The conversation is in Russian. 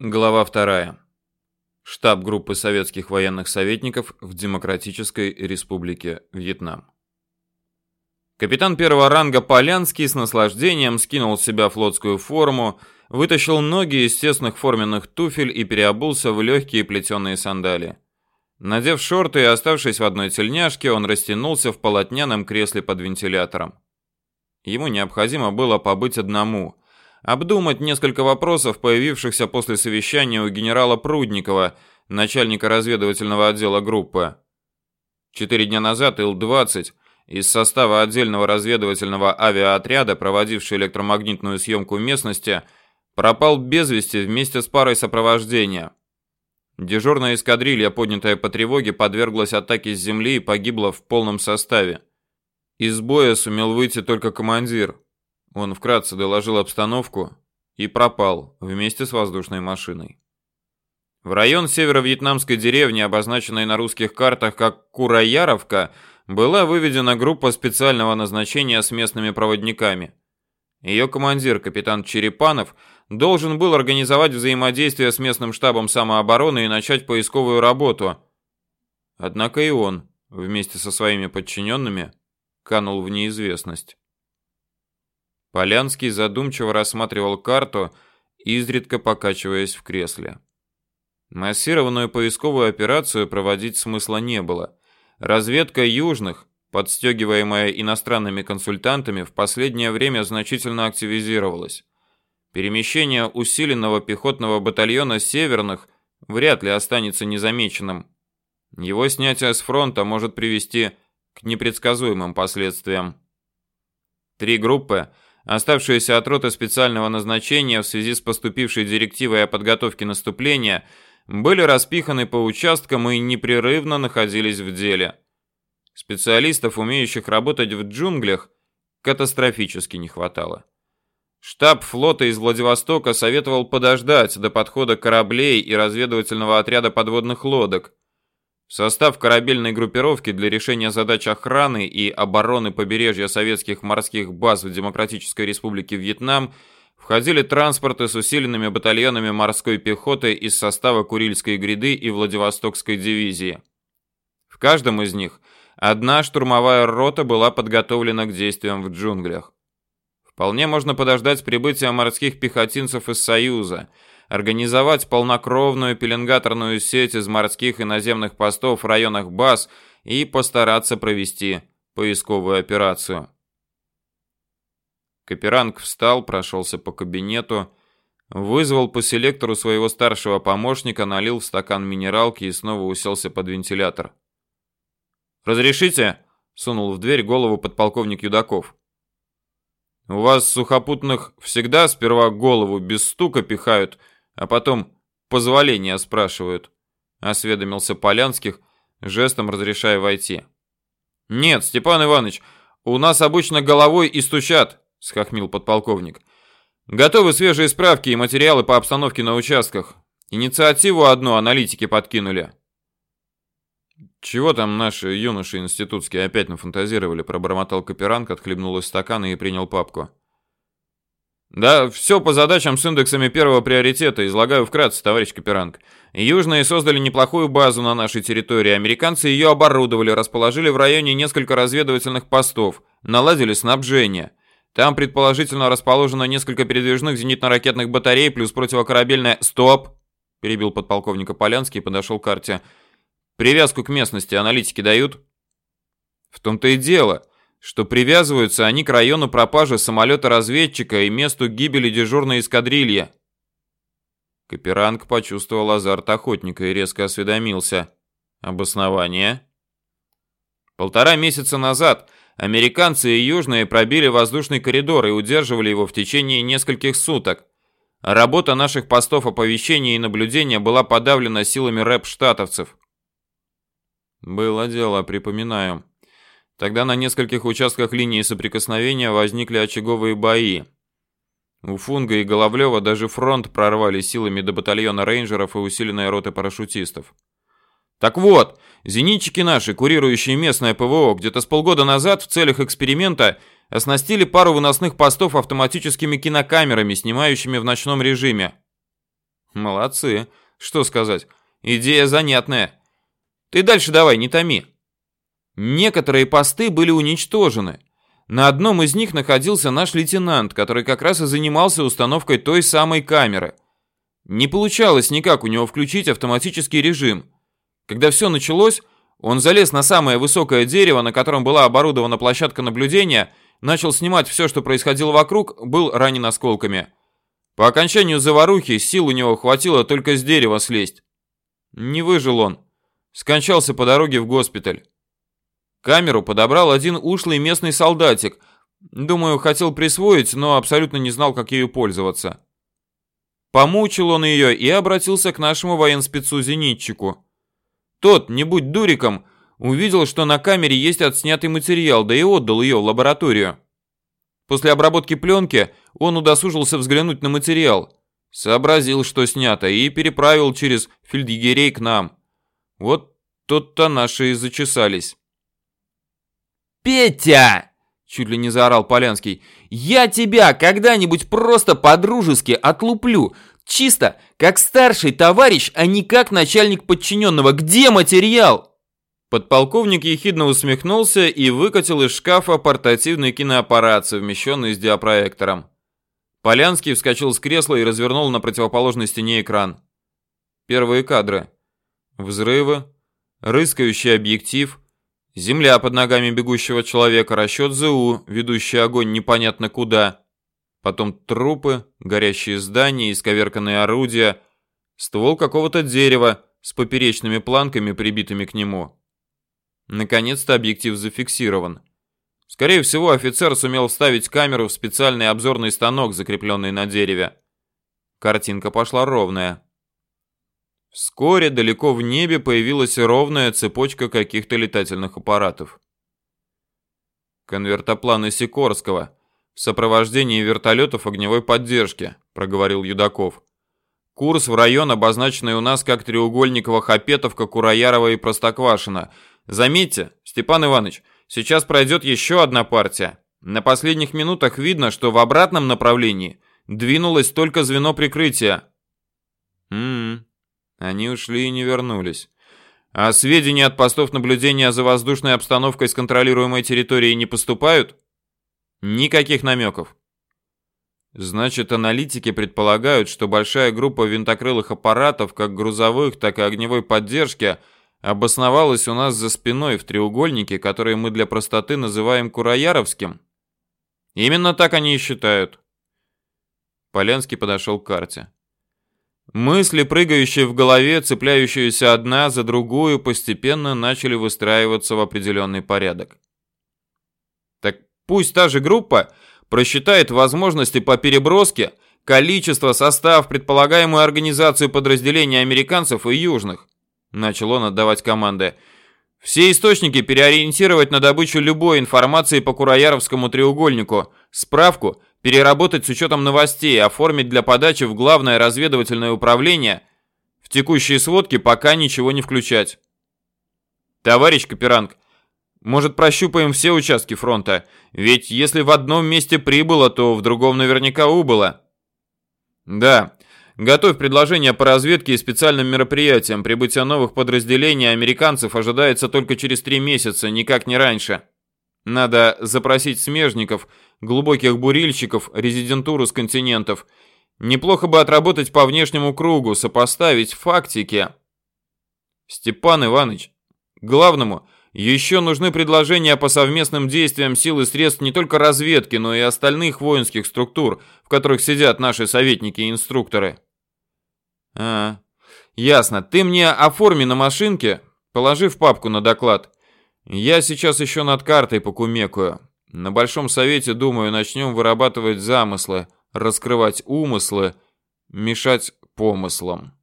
Глава 2. Штаб группы советских военных советников в Демократической Республике Вьетнам. Капитан первого ранга Полянский с наслаждением скинул с себя флотскую форму, вытащил ноги из тесных форменных туфель и переобулся в легкие плетеные сандалии. Надев шорты и оставшись в одной тельняшке, он растянулся в полотняном кресле под вентилятором. Ему необходимо было побыть одному – обдумать несколько вопросов, появившихся после совещания у генерала Прудникова, начальника разведывательного отдела группы. Четыре дня назад Ил-20 из состава отдельного разведывательного авиаотряда, проводивший электромагнитную съемку местности, пропал без вести вместе с парой сопровождения. Дежурная эскадрилья, поднятая по тревоге, подверглась атаке с земли и погибла в полном составе. Из боя сумел выйти только командир. Он вкратце доложил обстановку и пропал вместе с воздушной машиной. В район северо-вьетнамской деревни, обозначенной на русских картах как Кураяровка, была выведена группа специального назначения с местными проводниками. Ее командир, капитан Черепанов, должен был организовать взаимодействие с местным штабом самообороны и начать поисковую работу. Однако и он, вместе со своими подчиненными, канул в неизвестность. Полянский задумчиво рассматривал карту, изредка покачиваясь в кресле. Массированную поисковую операцию проводить смысла не было. Разведка южных, подстегиваемая иностранными консультантами, в последнее время значительно активизировалась. Перемещение усиленного пехотного батальона северных вряд ли останется незамеченным. Его снятие с фронта может привести к непредсказуемым последствиям. Три группы – Оставшиеся от роты специального назначения в связи с поступившей директивой о подготовке наступления были распиханы по участкам и непрерывно находились в деле. Специалистов, умеющих работать в джунглях, катастрофически не хватало. Штаб флота из Владивостока советовал подождать до подхода кораблей и разведывательного отряда подводных лодок, в состав корабельной группировки для решения задач охраны и обороны побережья советских морских баз в Демократической Республике Вьетнам входили транспорты с усиленными батальонами морской пехоты из состава Курильской гряды и Владивостокской дивизии. В каждом из них одна штурмовая рота была подготовлена к действиям в джунглях. Вполне можно подождать прибытия морских пехотинцев из Союза – организовать полнокровную пеленгаторную сеть из морских и наземных постов в районах баз и постараться провести поисковую операцию. Каперанг встал, прошелся по кабинету, вызвал по селектору своего старшего помощника, налил в стакан минералки и снова уселся под вентилятор. «Разрешите?» — сунул в дверь голову подполковник Юдаков. «У вас сухопутных всегда сперва голову без стука пихают, а потом позволения спрашивают, осведомился Полянских, жестом разрешая войти. Нет, Степан Иванович, у нас обычно головой и стучат, схохмил подполковник. Готовы свежие справки и материалы по обстановке на участках. Инициативу одну аналитики подкинули. Чего там наши юноши институтские опять нафантазировали, пробормотал Каперанг, отхлебнул из стакана и принял папку. Да, все по задачам с индексами первого приоритета, излагаю вкратце, товарищ Каперанг. Южные создали неплохую базу на нашей территории, американцы ее оборудовали, расположили в районе несколько разведывательных постов, наладили снабжение. Там предположительно расположено несколько передвижных зенитно-ракетных батарей плюс противокорабельная... Стоп! Перебил подполковника Полянский и подошел к карте. Привязку к местности аналитики дают? В том-то и дело что привязываются они к району пропажи самолета-разведчика и месту гибели дежурной эскадрильи. Каперанг почувствовал азарт охотника и резко осведомился. Обоснование? Полтора месяца назад американцы и южные пробили воздушный коридор и удерживали его в течение нескольких суток. Работа наших постов оповещения и наблюдения была подавлена силами рэп-штатовцев. Было дело, припоминаю. Тогда на нескольких участках линии соприкосновения возникли очаговые бои. У Фунга и Головлева даже фронт прорвали силами до батальона рейнджеров и усиленной роты парашютистов. Так вот, зенитчики наши, курирующие местное ПВО, где-то с полгода назад в целях эксперимента оснастили пару выносных постов автоматическими кинокамерами, снимающими в ночном режиме. Молодцы. Что сказать? Идея занятная. Ты дальше давай, не томи. Некоторые посты были уничтожены. На одном из них находился наш лейтенант, который как раз и занимался установкой той самой камеры. Не получалось никак у него включить автоматический режим. Когда все началось, он залез на самое высокое дерево, на котором была оборудована площадка наблюдения, начал снимать все, что происходило вокруг, был ранен осколками. По окончанию заварухи сил у него хватило только с дерева слезть. Не выжил он. Скончался по дороге в госпиталь. Камеру подобрал один ушлый местный солдатик. Думаю, хотел присвоить, но абсолютно не знал, как ею пользоваться. Помучил он ее и обратился к нашему военспецу-зенитчику. Тот, не будь дуриком, увидел, что на камере есть отснятый материал, да и отдал ее в лабораторию. После обработки пленки он удосужился взглянуть на материал, сообразил, что снято, и переправил через фельдъегерей к нам. Вот тут-то наши и зачесались. «Петя!» — чуть ли не заорал Полянский. «Я тебя когда-нибудь просто по-дружески отлуплю, чисто как старший товарищ, а не как начальник подчиненного. Где материал?» Подполковник ехидно усмехнулся и выкатил из шкафа портативный киноаппарат, совмещенный с диапроектором. Полянский вскочил с кресла и развернул на противоположной стене экран. Первые кадры. Взрывы, рыскающий объектив, земля под ногами бегущего человека, расчет ЗУ, ведущий огонь непонятно куда. Потом трупы, горящие здания, исковерканные орудия, ствол какого-то дерева с поперечными планками, прибитыми к нему. Наконец-то объектив зафиксирован. Скорее всего, офицер сумел вставить камеру в специальный обзорный станок, закрепленный на дереве. Картинка пошла ровная. Вскоре далеко в небе появилась ровная цепочка каких-то летательных аппаратов. «Конвертопланы Сикорского в сопровождении вертолетов огневой поддержки», — проговорил Юдаков. «Курс в район, обозначенный у нас как треугольниково-хапетовка, Кураярова и Простоквашино — Заметьте, Степан Иванович, сейчас пройдет еще одна партия. На последних минутах видно, что в обратном направлении двинулось только звено прикрытия. Ммм, они ушли и не вернулись. А сведения от постов наблюдения за воздушной обстановкой с контролируемой территории не поступают? Никаких намеков. Значит, аналитики предполагают, что большая группа винтокрылых аппаратов, как грузовых, так и огневой поддержки – обосновалась у нас за спиной в треугольнике, который мы для простоты называем Курояровским? Именно так они и считают. Полянский подошел к карте. Мысли, прыгающие в голове, цепляющиеся одна за другую, постепенно начали выстраиваться в определенный порядок. Так пусть та же группа просчитает возможности по переброске, количество, состав, предполагаемую организацию подразделений американцев и южных. Начал он отдавать команды. Все источники переориентировать на добычу любой информации по Курояровскому треугольнику. Справку переработать с учетом новостей, оформить для подачи в главное разведывательное управление. В текущие сводки пока ничего не включать. Товарищ Каперанг, может прощупаем все участки фронта? Ведь если в одном месте прибыло, то в другом наверняка убыло. Да, Готовь предложение по разведке и специальным мероприятиям. Прибытие новых подразделений американцев ожидается только через три месяца, никак не раньше. Надо запросить смежников, глубоких бурильщиков, резидентуру с континентов. Неплохо бы отработать по внешнему кругу, сопоставить фактики. Степан Иванович, главному еще нужны предложения по совместным действиям сил и средств не только разведки, но и остальных воинских структур, в которых сидят наши советники и инструкторы. А, ясно. Ты мне оформи на машинке, положи в папку на доклад. Я сейчас еще над картой покумекаю. На Большом Совете, думаю, начнем вырабатывать замыслы, раскрывать умыслы, мешать помыслам.